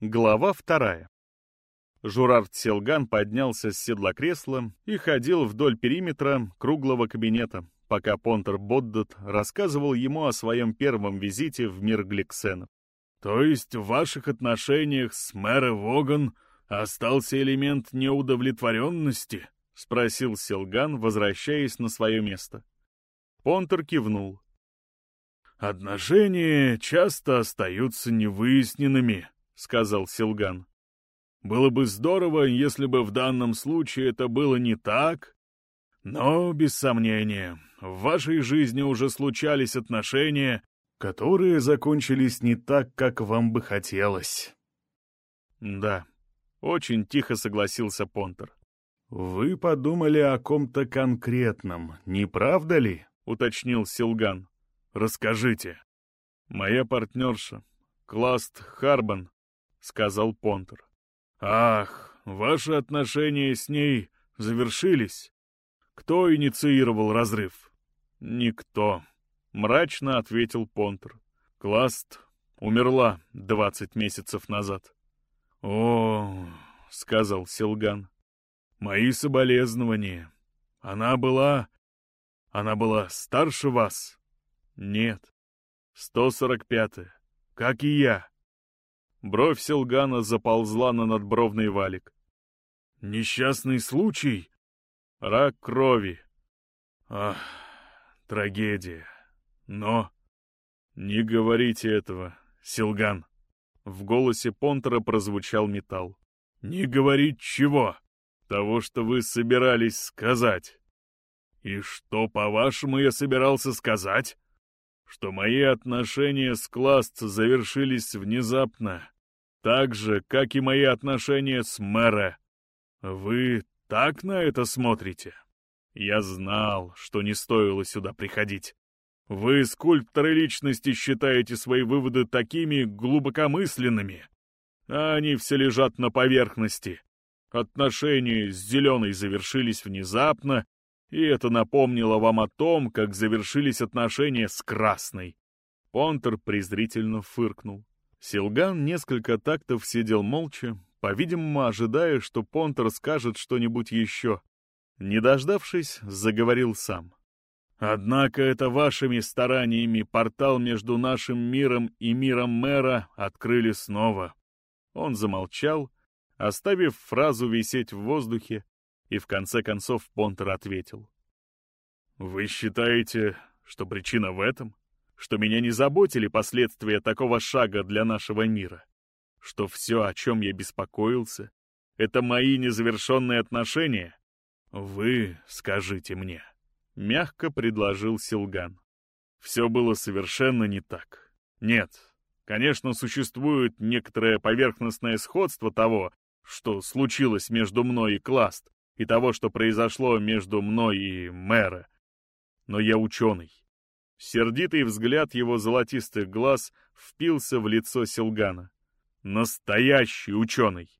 Глава вторая. Журард Селган поднялся с седла кресла и ходил вдоль периметра круглого кабинета, пока Понтер Боддот рассказывал ему о своем первом визите в мир Гликсенов. «То есть в ваших отношениях с мэром Воган остался элемент неудовлетворенности?» — спросил Селган, возвращаясь на свое место. Понтер кивнул. «Отношения часто остаются невыясненными», — сказал Силган. «Было бы здорово, если бы в данном случае это было не так, но, без сомнения, в вашей жизни уже случались отношения, которые закончились не так, как вам бы хотелось». «Да», — очень тихо согласился Понтер. «Вы подумали о ком-то конкретном, не правда ли?» — уточнил Силган. «Расскажите». «Моя партнерша, Класт Харбан, — сказал Понтер. «Ах, ваши отношения с ней завершились? Кто инициировал разрыв?» «Никто», — мрачно ответил Понтер. «Класт умерла двадцать месяцев назад». «О, — сказал Силган, — мои соболезнования. Она была... Она была старше вас?» «Нет, сто сорок пятая, как и я». Бровь Селгана заползла на надбровный валик. «Несчастный случай?» «Рак крови». «Ах, трагедия. Но...» «Не говорите этого, Силган». В голосе Понтера прозвучал металл. «Не говорить чего?» «Того, что вы собирались сказать». «И что, по-вашему, я собирался сказать?» «Что мои отношения с Класт завершились внезапно, так же, как и мои отношения с мэра. Вы так на это смотрите? Я знал, что не стоило сюда приходить. Вы, скульпторы личности, считаете свои выводы такими глубокомысленными, а они все лежат на поверхности. Отношения с Зеленой завершились внезапно, и это напомнило вам о том, как завершились отношения с Красной. Понтер презрительно фыркнул. Силган несколько тактов сидел молча, по-видимому, ожидая, что Понтер скажет что-нибудь еще. Не дождавшись, заговорил сам. «Однако это вашими стараниями портал между нашим миром и миром мэра открыли снова». Он замолчал, оставив фразу висеть в воздухе, и в конце концов Понтер ответил. «Вы считаете, что причина в этом?» Что меня не заботили последствия такого шага для нашего мира, что все, о чем я беспокоился, это мои незавершенные отношения? Вы скажите мне, — мягко предложил Силган. Все было совершенно не так. Нет, конечно, существует некоторое поверхностное сходство того, что случилось между мной и Класт, и того, что произошло между мной и мэра. Но я ученый, Сердитый взгляд его золотистых глаз впился в лицо Силгана. Настоящий ученый!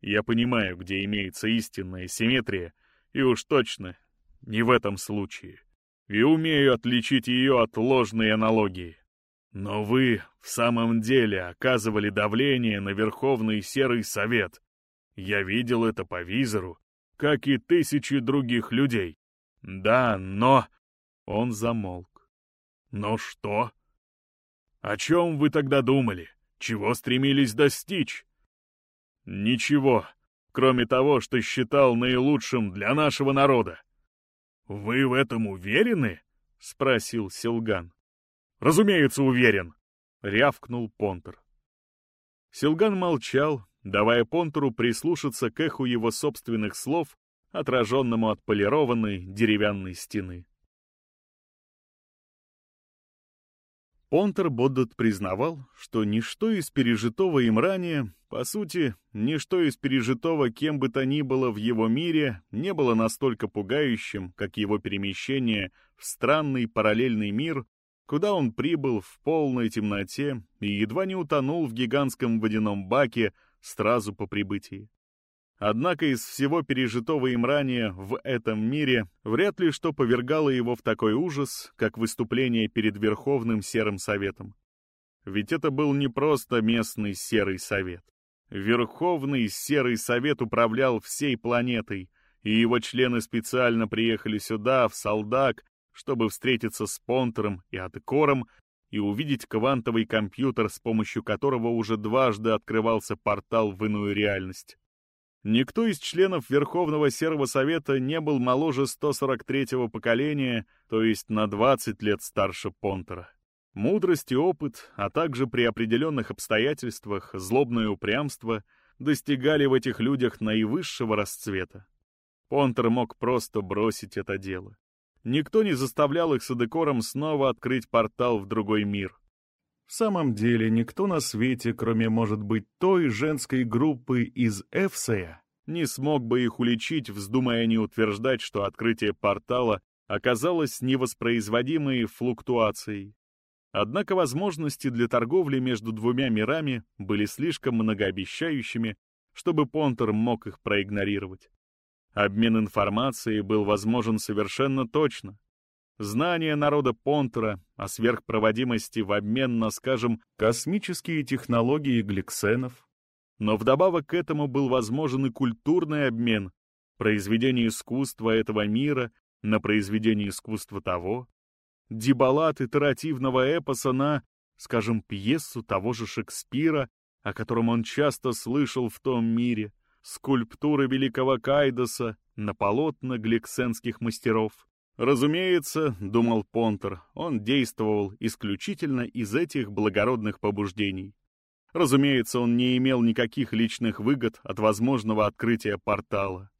Я понимаю, где имеется истинная симметрия, и уж точно не в этом случае. И умею отличить ее от ложной аналогии. Но вы в самом деле оказывали давление на Верховный Серый Совет. Я видел это по визору, как и тысячи других людей. Да, но... Он замолк. Но что? О чем вы тогда думали? Чего стремились достичь? Ничего, кроме того, что считал наилучшим для нашего народа. Вы в этом уверены? Спросил Силган. Разумеется, уверен, рявкнул Понтер. Силган молчал, давая Понтеру прислушаться к эху его собственных слов, отраженному от полированной деревянной стены. Понтер Боддот признавал, что ничто из пережитого им ранее, по сути, ничто из пережитого кем бы то ни было в его мире не было настолько пугающим, как его перемещение в странный параллельный мир, куда он прибыл в полной темноте и едва не утонул в гигантском водяном баке сразу по прибытии. Однако из всего пережитого им ранее в этом мире вряд ли что повергало его в такой ужас, как выступление перед Верховным Серым Советом. Ведь это был не просто местный Серый Совет. Верховный Серый Совет управлял всей планетой, и его члены специально приехали сюда, в Салдак, чтобы встретиться с Понтером и Аткором и увидеть квантовый компьютер, с помощью которого уже дважды открывался портал в иную реальность. Никто из членов Верховного Серого Совета не был моложе 143-го поколения, то есть на 20 лет старше Понтера. Мудрость и опыт, а также при определенных обстоятельствах злобное упрямство достигали в этих людях наивысшего расцвета. Понтер мог просто бросить это дело. Никто не заставлял их с Адекором снова открыть портал в другой мир. В самом деле, никто на свете, кроме, может быть, той женской группы из Эфсея, не смог бы их уличить, вздумая не утверждать, что открытие портала оказалось невоспроизводимой флуктуацией. Однако возможности для торговли между двумя мирами были слишком многообещающими, чтобы Понтер мог их проигнорировать. Обмен информацией был возможен совершенно точно, Знание народа Понтера о сверхпроводимости в обмен на, скажем, космические технологии гликсенов. Но вдобавок к этому был возможен и культурный обмен, произведение искусства этого мира на произведение искусства того, дебалат итеративного эпоса на, скажем, пьесу того же Шекспира, о котором он часто слышал в том мире, скульптуры великого Кайдоса на полотна гликсенских мастеров. Разумеется, думал Понтер, он действовал исключительно из этих благородных побуждений. Разумеется, он не имел никаких личных выгод от возможного открытия портала.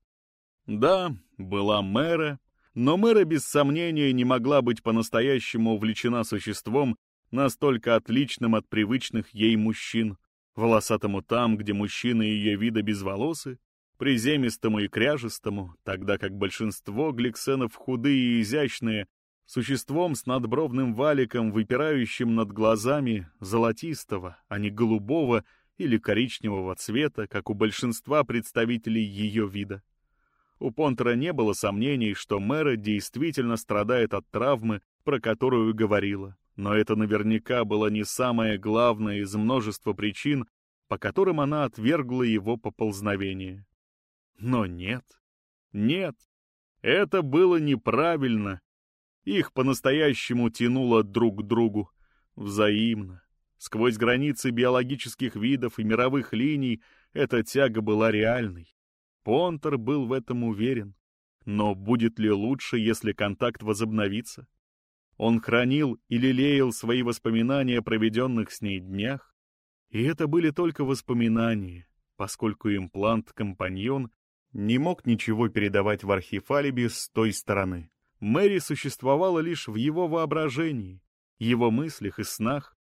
Да, была мэра, но мэра без сомнения не могла быть по-настоящему увлечена существом, настолько отличным от привычных ей мужчин, волосатому там, где мужчины ее вида безволосы, приземистому и кряжестому, тогда как большинство гликсенов худые и изящные, существом с надбровным валиком, выпирающим над глазами, золотистого, а не голубого или коричневого цвета, как у большинства представителей ее вида. У Понтера не было сомнений, что Мэра действительно страдает от травмы, про которую говорила, но это наверняка было не самое главное из множества причин, по которым она отвергла его поползновение. Но нет, нет, это было неправильно. Их по-настоящему тянуло друг к другу, взаимно. Сквозь границы биологических видов и мировых линий эта тяга была реальной. Понтер был в этом уверен. Но будет ли лучше, если контакт возобновится? Он хранил и лелеял свои воспоминания о проведенных с ней днях. И это были только воспоминания, поскольку имплант-компаньон не мог ничего передавать в архив алиби с той стороны. Мэри существовала лишь в его воображении, его мыслях и снах.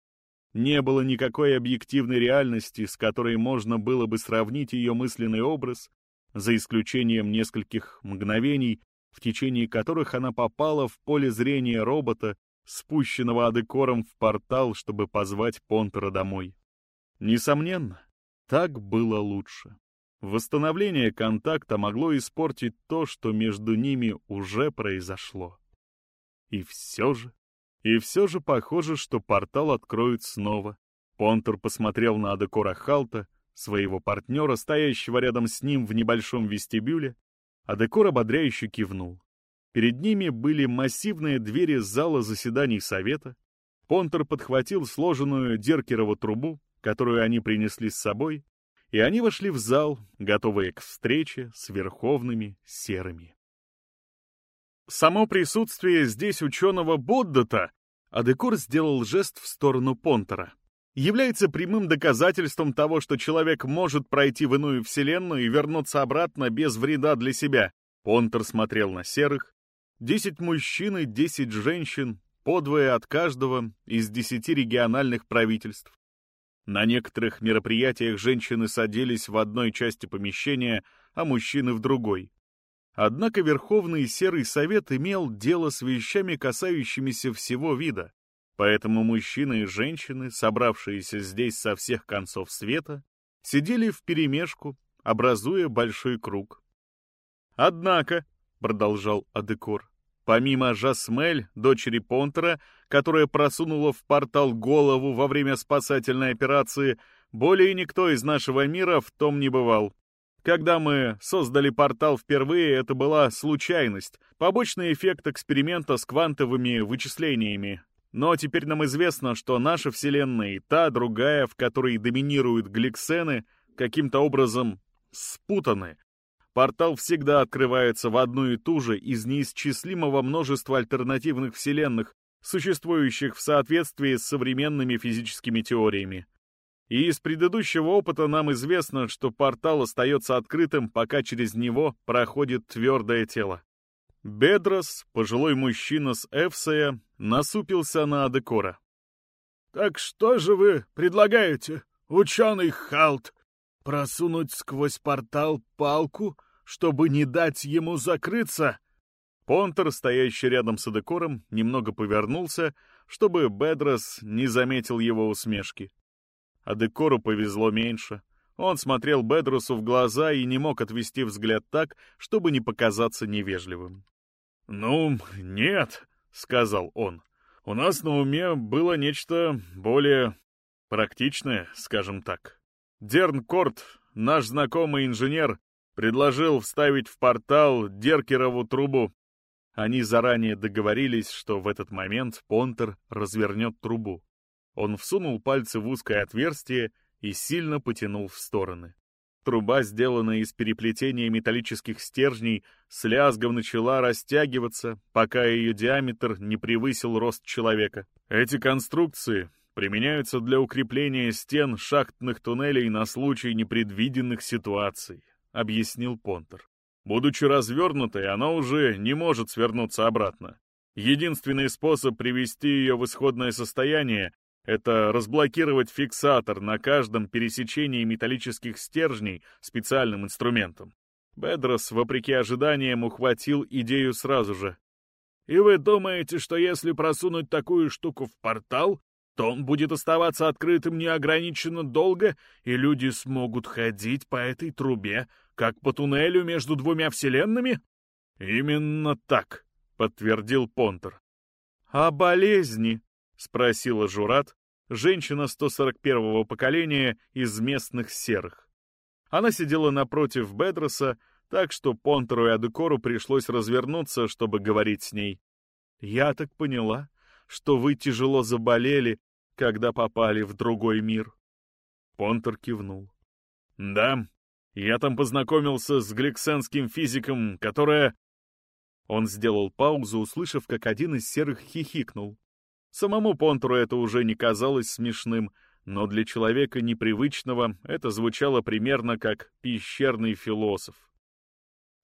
Не было никакой объективной реальности, с которой можно было бы сравнить ее мысленный образ, за исключением нескольких мгновений, в течение которых она попала в поле зрения робота, спущенного адекором в портал, чтобы позвать Понтера домой. Несомненно, так было лучше. Восстановление контакта могло испортить то, что между ними уже произошло. И все же... И все же похоже, что портал откроют снова. Понтер посмотрел на Адекора Халта, своего партнера, стоящего рядом с ним в небольшом вестибюле. Адекор ободряюще кивнул. Перед ними были массивные двери зала заседаний совета. Понтер подхватил сложенную Деркерову трубу, которую они принесли с собой, и они вошли в зал, готовые к встрече с верховными серыми. Само присутствие здесь ученого Боддата, Адекор сделал жест в сторону Понтера, является прямым доказательством того, что человек может пройти в иную вселенную и вернуться обратно без вреда для себя. Понтер смотрел на серых. Десять мужчин и десять женщин, подвое от каждого из десяти региональных правительств. На некоторых мероприятиях женщины садились в одной части помещения, а мужчины в другой. Однако Верховный Серый Совет имел дело с вещами, касающимися всего вида, поэтому мужчины и женщины, собравшиеся здесь со всех концов света, сидели вперемешку, образуя большой круг. «Однако», — продолжал Адекор, Помимо Жасмель, дочери Понтера, которая просунула в портал голову во время спасательной операции, более никто из нашего мира в том не бывал. Когда мы создали портал впервые, это была случайность, побочный эффект эксперимента с квантовыми вычислениями. Но теперь нам известно, что наша Вселенная и та, другая, в которой доминируют гликсены, каким-то образом спутаны. Портал всегда открывается в одну и ту же из неисчислимого множества альтернативных вселенных, существующих в соответствии с современными физическими теориями. И из предыдущего опыта нам известно, что портал остается открытым, пока через него проходит твердое тело. Бедрос, пожилой мужчина с Эвсея, насупился на Адекора. «Так что же вы предлагаете, ученый Халт? Просунуть сквозь портал палку, чтобы не дать ему закрыться?» Понтер, стоящий рядом с Адекором, немного повернулся, чтобы Бедрос не заметил его усмешки. Адекору повезло меньше. Он смотрел Бедросу в глаза и не мог отвести взгляд так, чтобы не показаться невежливым. «Ну, нет», — сказал он. «У нас на уме было нечто более практичное, скажем так. Дерн Корт, наш знакомый инженер, предложил вставить в портал Деркерову трубу. Они заранее договорились, что в этот момент Понтер развернет трубу. Он всунул пальцы в узкое отверстие и сильно потянул в стороны. Труба, сделанная из переплетения металлических стержней, с лязгом начала растягиваться, пока ее диаметр не превысил рост человека. Эти конструкции применяются для укрепления стен шахтных туннелей на случай непредвиденных ситуаций, объяснил Понтер. Будучи развернутой, она уже не может свернуться обратно. Единственный способ привести ее в исходное состояние это разблокировать фиксатор на каждом пересечении металлических стержней специальным инструментом. Бедрос, вопреки ожиданиям, ухватил идею сразу же. «И вы думаете, что если просунуть такую штуку в портал, то он будет оставаться открытым неограниченно долго, и люди смогут ходить по этой трубе, как по туннелю между двумя вселенными?» «Именно так», — подтвердил Понтер. «А болезни?» — спросила Журат, женщина 141-го поколения из местных серых. Она сидела напротив Бедроса, так что Понтеру и Адекору пришлось развернуться, чтобы говорить с ней. «Я так поняла, что вы тяжело заболели, когда попали в другой мир». Понтер кивнул. «Да, я там познакомился с гликсенским физиком, которая...» Он сделал паузу, услышав, как один из серых хихикнул. Самому Понтуру это уже не казалось смешным, но для человека непривычного это звучало примерно как пещерный философ.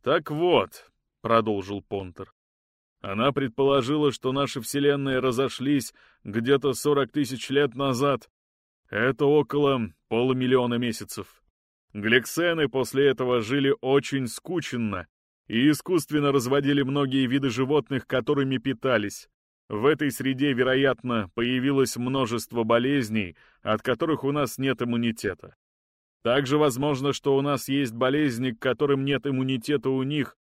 «Так вот», — продолжил Понтер, — «она предположила, что наши вселенные разошлись где-то сорок тысяч лет назад. Это около полумиллиона месяцев. Гликсены после этого жили очень скученно и искусственно разводили многие виды животных, которыми питались. В этой среде, вероятно, появилось множество болезней, от которых у нас нет иммунитета. Также возможно, что у нас есть болезни, к которым нет иммунитета у них,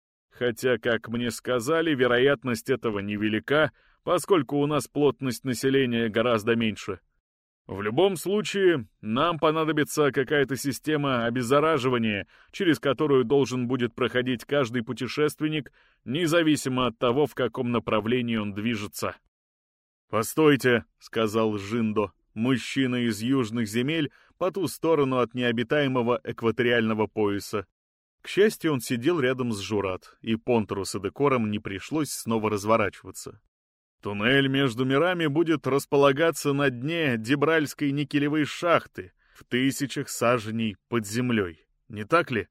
хотя, как мне сказали, вероятность этого невелика, поскольку у нас плотность населения гораздо меньше. В любом случае, нам понадобится какая-то система обеззараживания, через которую должен будет проходить каждый путешественник, независимо от того, в каком направлении он движется. «Постойте», — сказал Жиндо, мужчина из южных земель по ту сторону от необитаемого экваториального пояса. К счастью, он сидел рядом с Журат, и Понтеру с Эдекором не пришлось снова разворачиваться. Туннель между мирами будет располагаться на дне Дебральской никелевой шахты в тысячах саженей под землей. Не так ли?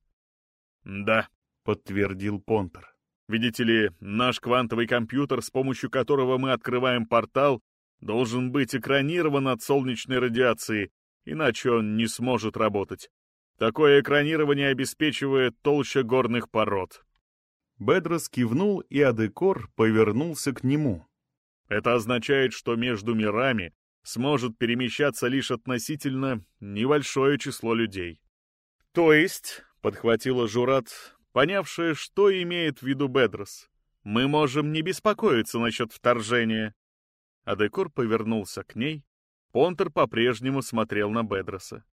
Да, подтвердил Понтер. Видите ли, наш квантовый компьютер, с помощью которого мы открываем портал, должен быть экранирован от солнечной радиации, иначе он не сможет работать. Такое экранирование обеспечивает толща горных пород. Бедрос кивнул, и Адекор повернулся к нему. Это означает, что между мирами сможет перемещаться лишь относительно небольшое число людей. То есть, — подхватила Журат, понявшая, что имеет в виду Бедрос, — мы можем не беспокоиться насчет вторжения. Адекор повернулся к ней. Понтер по-прежнему смотрел на Бедроса.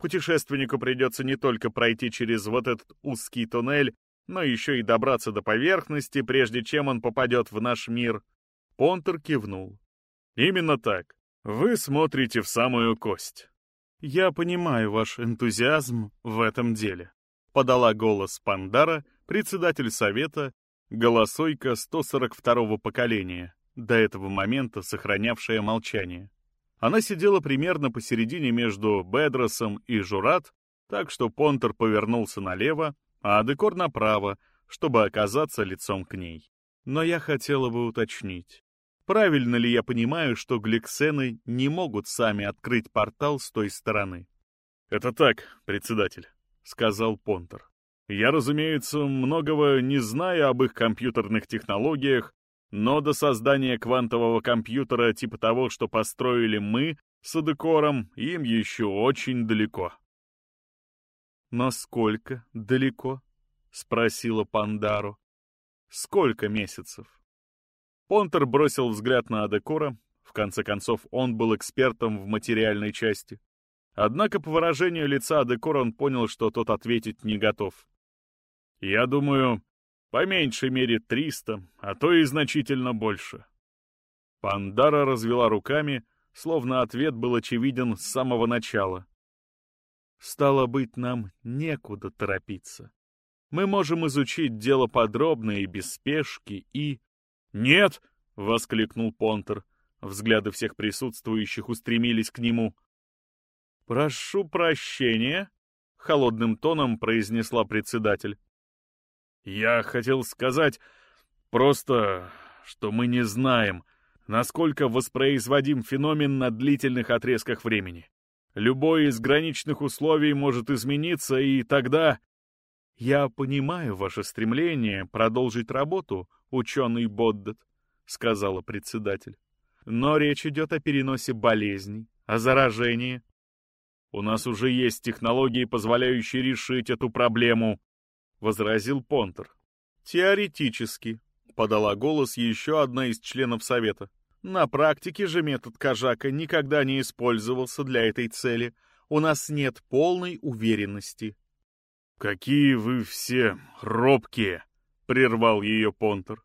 Путешественнику придется не только пройти через вот этот узкий туннель, но еще и добраться до поверхности, прежде чем он попадет в наш мир. Понтер кивнул. Именно так. Вы смотрите в самую кость. Я понимаю ваш энтузиазм в этом деле. Подала голос Пандара, председатель совета, голосойка 142-го поколения, до этого момента сохранявшая молчание. Она сидела примерно посередине между Бедросом и Журат, так что Понтер повернулся налево, а Декор направо, чтобы оказаться лицом к ней. Но я хотела бы уточнить. Правильно ли я понимаю, что гликсены не могут сами открыть портал с той стороны? «Это так, председатель», — сказал Понтер. «Я, разумеется, многого не знаю об их компьютерных технологиях, но до создания квантового компьютера типа того, что построили мы с Адекором, им еще очень далеко. «Насколько далеко?» — спросила Пандару. «Сколько месяцев?» Понтер бросил взгляд на Адекора. В конце концов, он был экспертом в материальной части. Однако по выражению лица Адекора он понял, что тот ответить не готов. «Я думаю, по меньшей мере 300, а то и значительно больше. Пандара развела руками, словно ответ был очевиден с самого начала. Стало быть, нам некуда торопиться. Мы можем изучить дело подробно и без спешки, и... «Нет!» — воскликнул Понтер. Взгляды всех присутствующих устремились к нему. «Прошу прощения», — холодным тоном произнесла председатель. Я хотел сказать просто, что мы не знаем, насколько воспроизводим феномен на длительных отрезках времени. Любое из граничных условий может измениться, и тогда... «Я понимаю ваше стремление продолжить работу, ученый Боддет», — сказала председатель. «Но речь идет о переносе болезней, о заражении». «У нас уже есть технологии, позволяющие решить эту проблему», — возразил Понтер. «Теоретически», — подала голос еще одна из членов Совета. «На практике же метод Кожака никогда не использовался для этой цели. У нас нет полной уверенности». «Какие вы все робкие!» — прервал ее Понтер.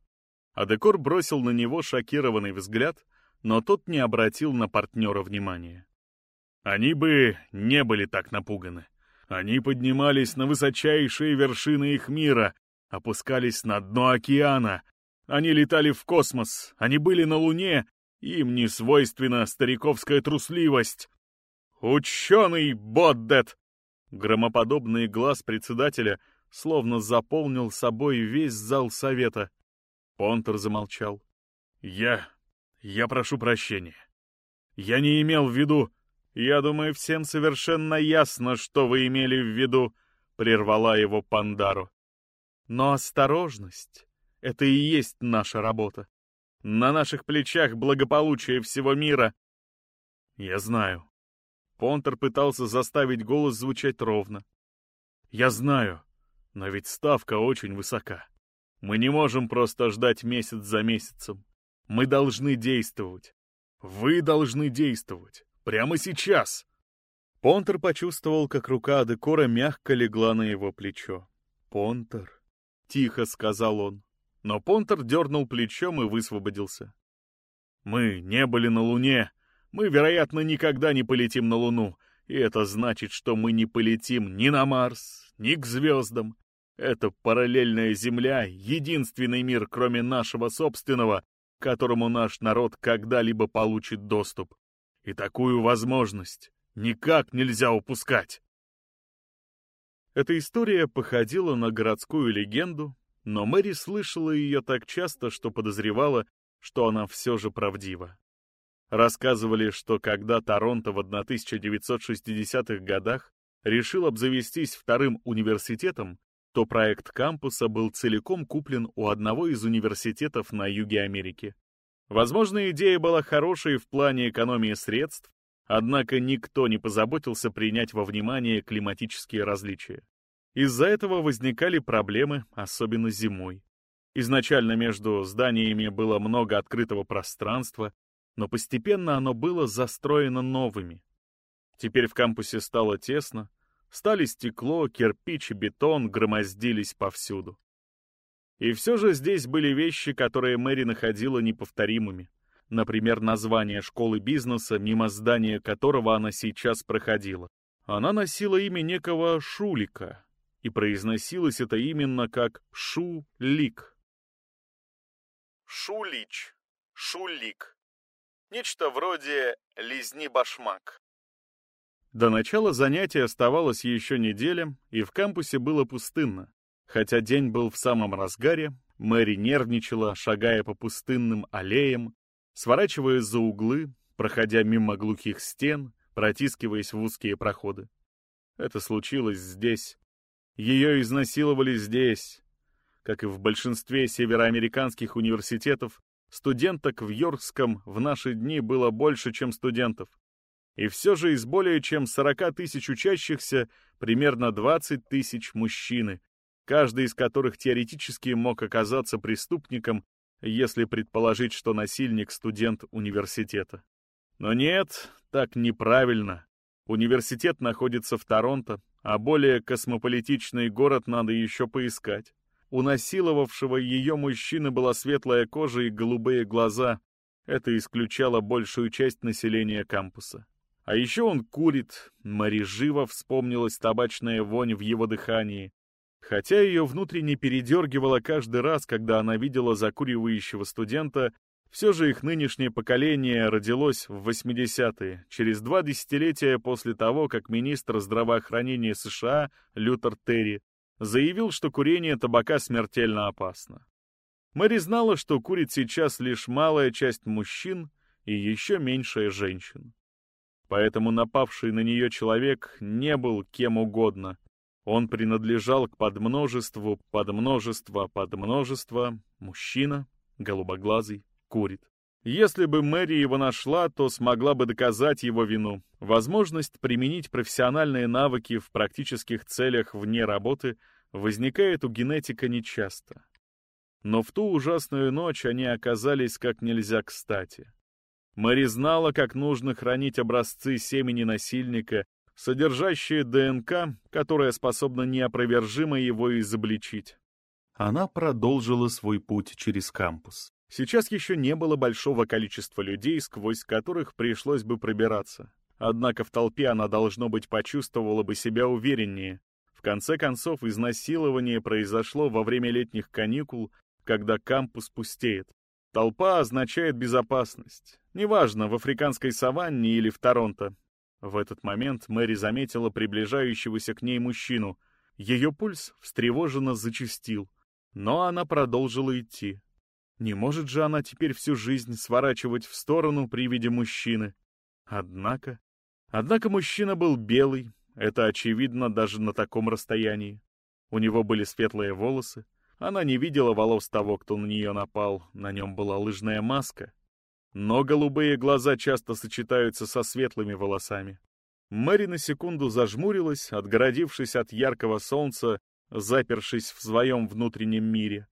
Адекор бросил на него шокированный взгляд, но тот не обратил на партнера внимания. Они бы не были так напуганы. Они поднимались на высочайшие вершины их мира, опускались на дно океана. Они летали в космос, они были на Луне, им не свойственна стариковская трусливость. «Ученый Боддет!» Громоподобный глаз председателя словно заполнил собой весь зал совета. Понтер замолчал. «Я... я прошу прощения. Я не имел в виду...» «Я думаю, всем совершенно ясно, что вы имели в виду», — прервала его Пандару. «Но осторожность — это и есть наша работа. На наших плечах благополучие всего мира». «Я знаю». Понтер пытался заставить голос звучать ровно. «Я знаю, но ведь ставка очень высока. Мы не можем просто ждать месяц за месяцем. Мы должны действовать. Вы должны действовать. Прямо сейчас!» Понтер почувствовал, как рука Адекора мягко легла на его плечо. «Понтер», — тихо сказал он. Но Понтер дернул плечом и высвободился. «Мы не были на Луне. Мы, вероятно, никогда не полетим на Луну. И это значит, что мы не полетим ни на Марс, ни к звездам. Это параллельная Земля — единственный мир, кроме нашего собственного, к которому наш народ когда-либо получит доступ. И такую возможность никак нельзя упускать. Эта история походила на городскую легенду, но Мэри слышала ее так часто, что подозревала, что она все же правдива. Рассказывали, что когда Торонто в 1960-х годах решил обзавестись вторым университетом, то проект кампуса был целиком куплен у одного из университетов на юге Америки. Возможно, идея была хорошей в плане экономии средств, однако никто не позаботился принять во внимание климатические различия. Из-за этого возникали проблемы, особенно зимой. Изначально между зданиями было много открытого пространства, но постепенно оно было застроено новыми. Теперь в кампусе стало тесно, стали стекло, кирпич и бетон громоздились повсюду. И все же здесь были вещи, которые Мэри находила неповторимыми. Например, название школы бизнеса, мимо здания которого она сейчас проходила. Она носила имя некого Шулика, и произносилось это именно как Шу-Лик. Шулич, Шулик. Нечто вроде «лизни башмак». До начала занятия оставалось еще неделя, и в кампусе было пустынно. Хотя день был в самом разгаре, Мэри нервничала, шагая по пустынным аллеям, сворачивая за углы, проходя мимо глухих стен, протискиваясь в узкие проходы. Это случилось здесь. Ее изнасиловали здесь. Как и в большинстве североамериканских университетов, студенток в Йоркском в наши дни было больше, чем студентов. И все же из более чем 40 тысяч учащихся примерно 20 тысяч мужчины, каждый из которых теоретически мог оказаться преступником, если предположить, что насильник — студент университета. Но нет, так неправильно. Университет находится в Торонто, а более космополитичный город надо еще поискать. У насиловавшего ее мужчины была светлая кожа и голубые глаза. Это исключало большую часть населения кампуса. А еще он курит. Мари живо вспомнилась табачная вонь в его дыхании. Хотя ее внутренне передергивало каждый раз, когда она видела закуривающего студента, все же их нынешнее поколение родилось в 80-е, через два десятилетия после того, как министр здравоохранения США Лютер Терри заявил, что курение табака смертельно опасно. Мэри знала, что курит сейчас лишь малая часть мужчин и еще меньшая женщин. Поэтому напавший на нее человек не был кем угодно. Он принадлежал к подмножеству, подмножества, подмножества, мужчина, голубоглазый, курит. Если бы Мэри его нашла, то смогла бы доказать его вину. Возможность применить профессиональные навыки в практических целях вне работы возникает у генетика нечасто. Но в ту ужасную ночь они оказались как нельзя кстати. Мэри знала, как нужно хранить образцы семени насильника, содержащие ДНК, которая способна неопровержимо его изобличить. Она продолжила свой путь через кампус. Сейчас еще не было большого количества людей, сквозь которых пришлось бы пробираться. Однако в толпе она, должно быть, почувствовала бы себя увереннее. В конце концов, изнасилование произошло во время летних каникул, когда кампус пустеет. Толпа означает безопасность. Неважно, в африканской саванне или в Торонто. В этот момент Мэри заметила приближающегося к ней мужчину. Ее пульс встревоженно зачастил. Но она продолжила идти. Не может же она теперь всю жизнь сворачивать в сторону при виде мужчины. Однако... Однако мужчина был белый, это очевидно даже на таком расстоянии. У него были светлые волосы, она не видела волос того, кто на нее напал, на нем была лыжная маска. Но голубые глаза часто сочетаются со светлыми волосами. Мэри на секунду зажмурилась, отгородившись от яркого солнца, запершись в своем внутреннем мире.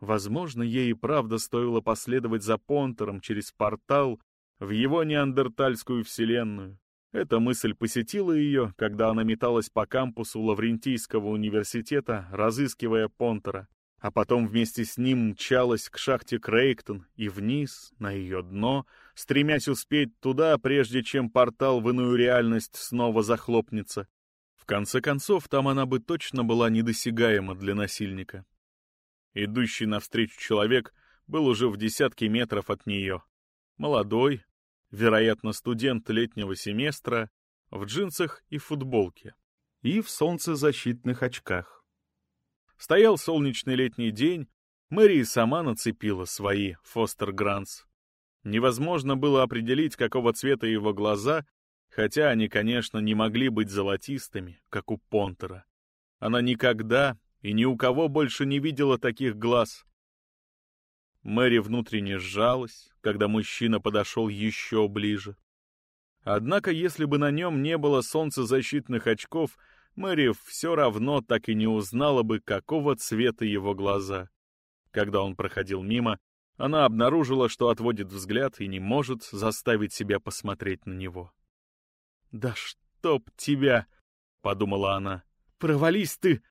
Возможно, ей и правда стоило последовать за Понтером через портал в его неандертальскую вселенную. Эта мысль посетила ее, когда она металась по кампусу Лаврентийского университета, разыскивая Понтера а потом вместе с ним мчалась к шахте Крейктон и вниз, на ее дно, стремясь успеть туда, прежде чем портал в иную реальность снова захлопнется. В конце концов, там она бы точно была недосягаема для насильника. Идущий навстречу человек был уже в десятке метров от нее. Молодой, вероятно, студент летнего семестра, в джинсах и футболке, и в солнцезащитных очках. Стоял солнечный летний день, Мэри сама нацепила свои Фостер Грантс. Невозможно было определить, какого цвета его глаза, хотя они, конечно, не могли быть золотистыми, как у Понтера. Она никогда и ни у кого больше не видела таких глаз. Мэри внутренне сжалась, когда мужчина подошел еще ближе. Однако, если бы на нем не было солнцезащитных очков, Мэри все равно так и не узнала бы, какого цвета его глаза. Когда он проходил мимо, она обнаружила, что отводит взгляд и не может заставить себя посмотреть на него. «Да чтоб тебя!» — подумала она. «Провались ты,